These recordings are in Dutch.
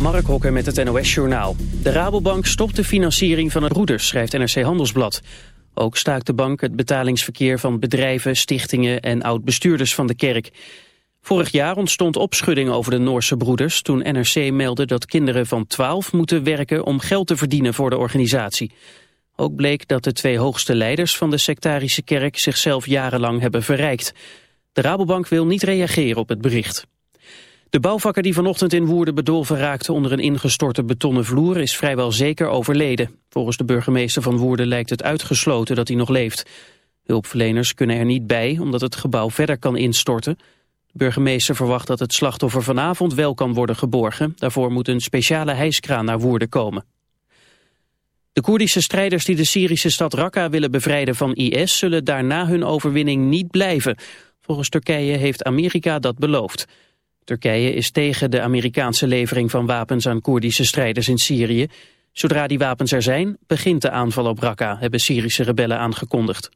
Mark Hokker met het NOS Journaal. De Rabobank stopt de financiering van het broeders, schrijft NRC Handelsblad. Ook staakt de bank het betalingsverkeer van bedrijven, stichtingen en oud-bestuurders van de kerk. Vorig jaar ontstond opschudding over de Noorse broeders... toen NRC meldde dat kinderen van 12 moeten werken om geld te verdienen voor de organisatie. Ook bleek dat de twee hoogste leiders van de sectarische kerk zichzelf jarenlang hebben verrijkt. De Rabobank wil niet reageren op het bericht. De bouwvakker die vanochtend in Woerden bedolven raakte onder een ingestorte betonnen vloer is vrijwel zeker overleden. Volgens de burgemeester van Woerden lijkt het uitgesloten dat hij nog leeft. Hulpverleners kunnen er niet bij omdat het gebouw verder kan instorten. De burgemeester verwacht dat het slachtoffer vanavond wel kan worden geborgen. Daarvoor moet een speciale hijskraan naar Woerden komen. De Koerdische strijders die de Syrische stad Raqqa willen bevrijden van IS... zullen daarna hun overwinning niet blijven. Volgens Turkije heeft Amerika dat beloofd. Turkije is tegen de Amerikaanse levering van wapens aan Koerdische strijders in Syrië. Zodra die wapens er zijn, begint de aanval op Raqqa, hebben Syrische rebellen aangekondigd.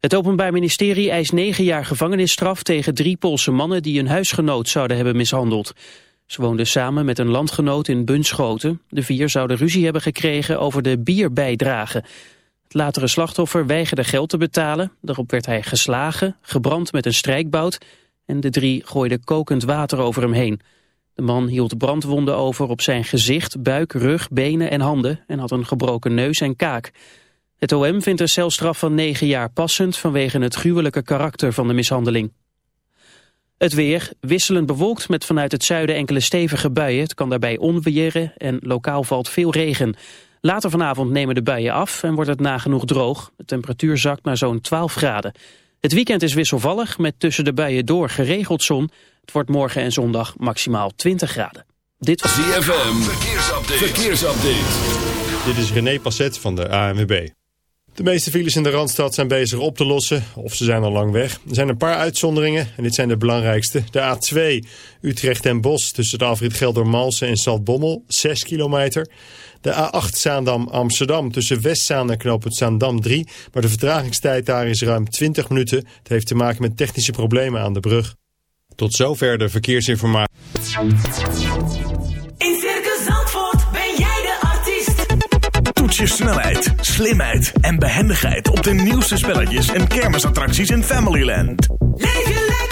Het Openbaar Ministerie eist negen jaar gevangenisstraf tegen drie Poolse mannen die een huisgenoot zouden hebben mishandeld. Ze woonden samen met een landgenoot in Bunschoten. De vier zouden ruzie hebben gekregen over de bierbijdrage. Het latere slachtoffer weigerde geld te betalen. Daarop werd hij geslagen, gebrand met een strijkbout en de drie gooiden kokend water over hem heen. De man hield brandwonden over op zijn gezicht, buik, rug, benen en handen en had een gebroken neus en kaak. Het OM vindt een celstraf van negen jaar passend vanwege het gruwelijke karakter van de mishandeling. Het weer, wisselend bewolkt met vanuit het zuiden enkele stevige buien. Het kan daarbij onweren en lokaal valt veel regen. Later vanavond nemen de buien af en wordt het nagenoeg droog. De temperatuur zakt naar zo'n 12 graden. Het weekend is wisselvallig met tussen de buien door geregeld zon. Het wordt morgen en zondag maximaal 20 graden. Dit was ZFM, verkeersupdate. verkeersupdate. Dit is René Passet van de ANWB. De meeste files in de Randstad zijn bezig op te lossen, of ze zijn al lang weg. Er zijn een paar uitzonderingen en dit zijn de belangrijkste. De A2 Utrecht en Bos tussen de afrit Geldermalsen en Saltbommel, 6 kilometer. De A8 Zaandam-Amsterdam tussen Westzaan en knooppunt Zaandam 3. Maar de vertragingstijd daar is ruim 20 minuten. Het heeft te maken met technische problemen aan de brug. Tot zover de verkeersinformatie. In Circus Zandvoort ben jij de artiest. Toets je snelheid, slimheid en behendigheid op de nieuwste spelletjes en kermisattracties in Familyland. Leef je lekker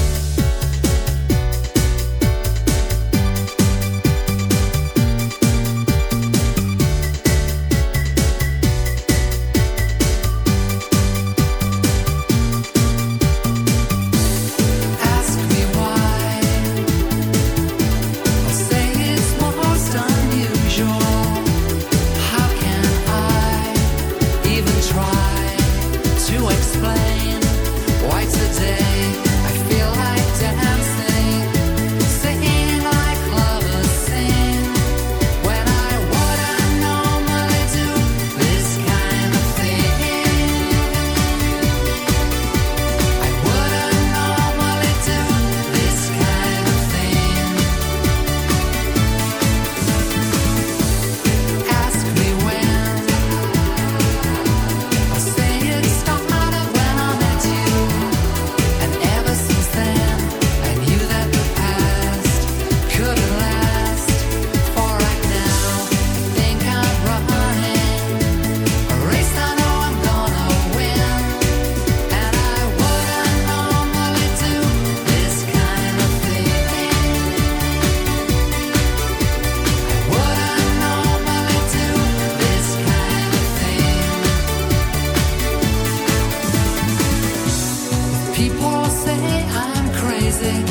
People say I'm crazy.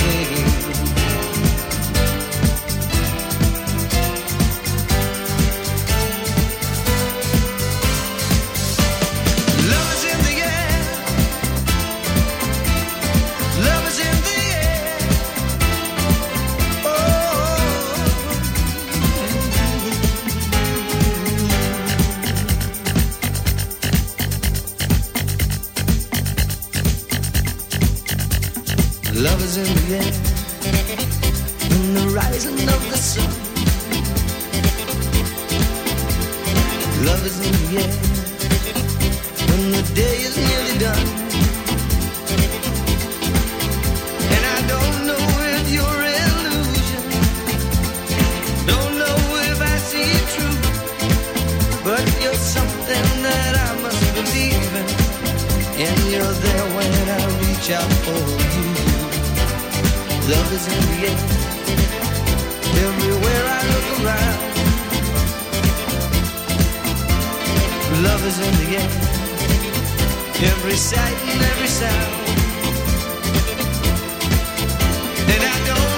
every sight and every sound. And I don't.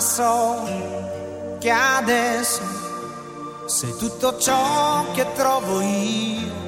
so che adesso sei tutto ciò che trovo io.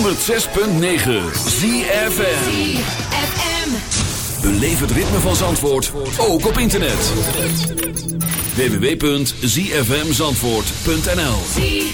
106.9 ZFN Beleef het ritme van Zandvoort, ook op internet. www.zfmzandvoort.nl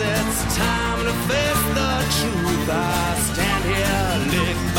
it's time to face the truth. I stand here, lick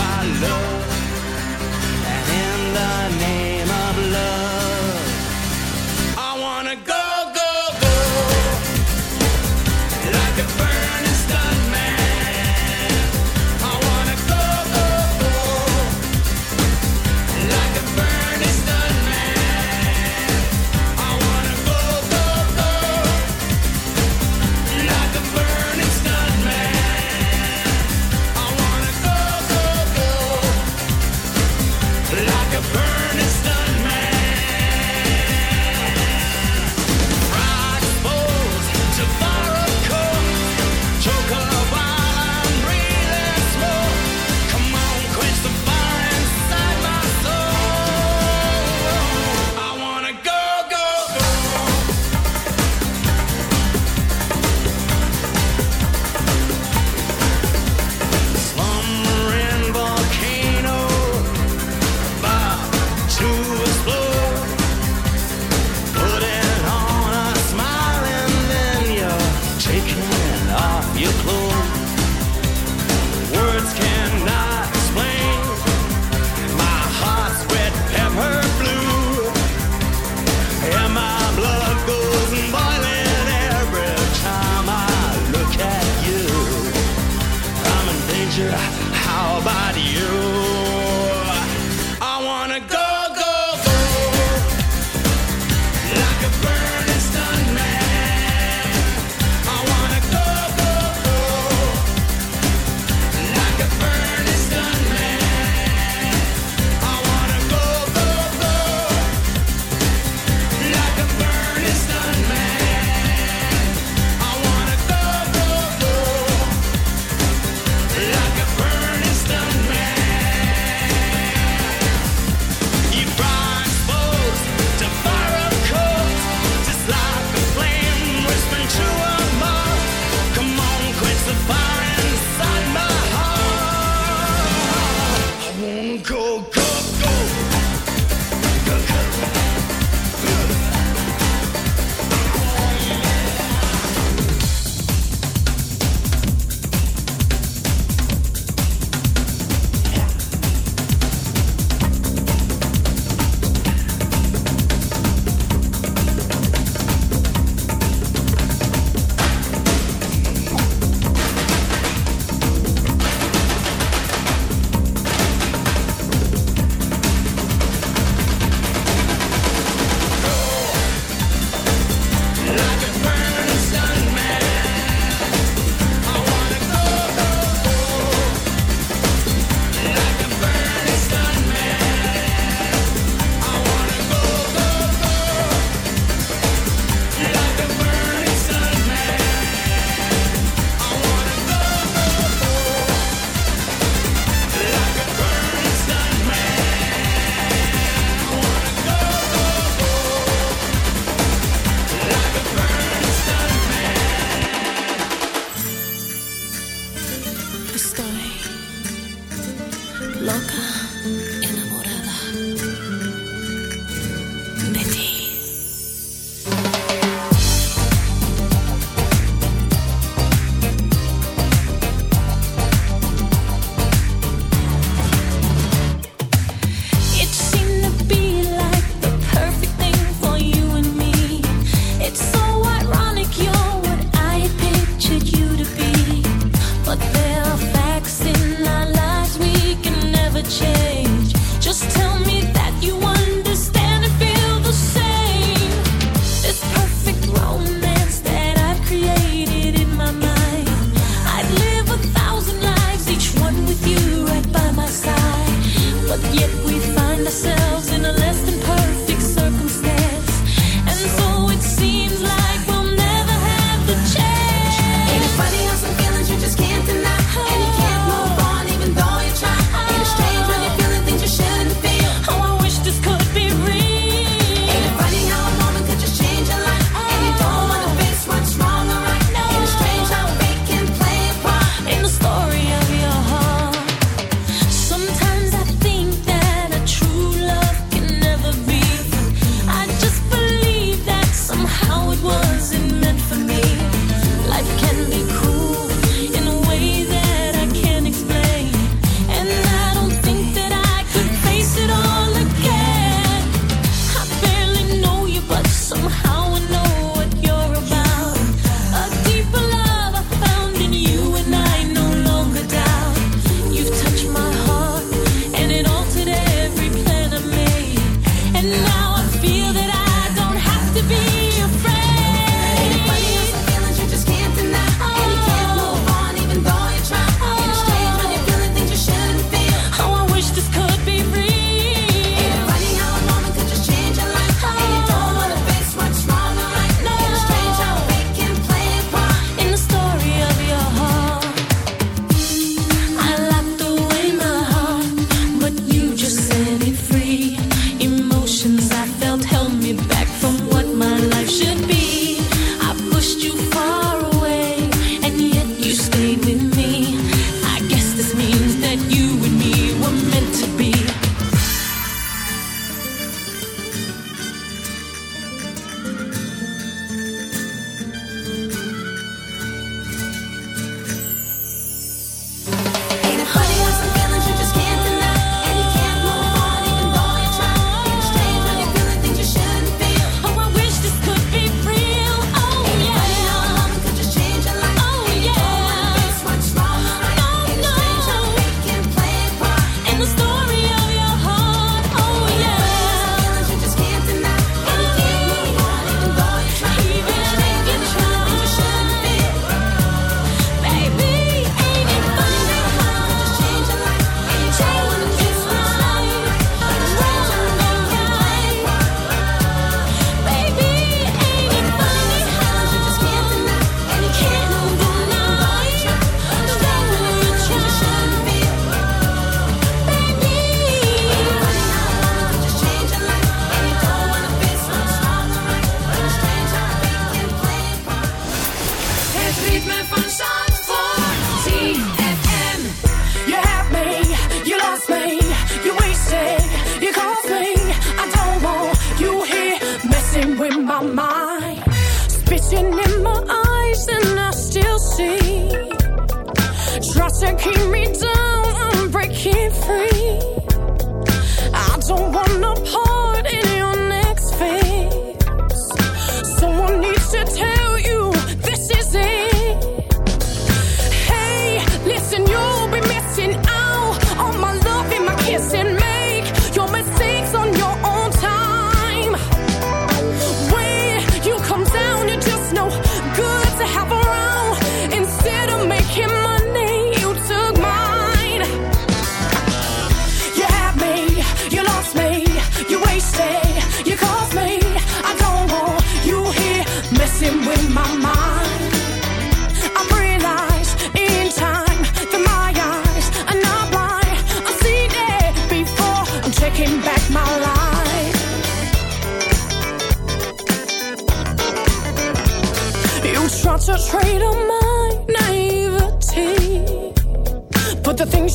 answer keeps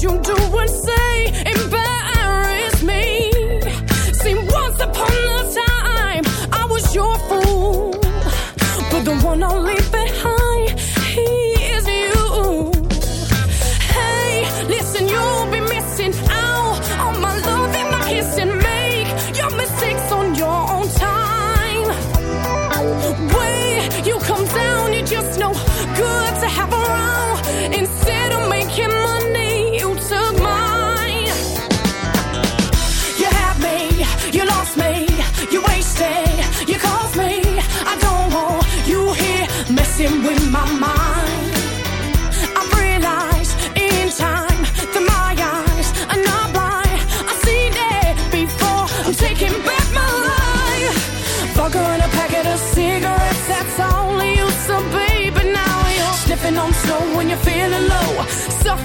you do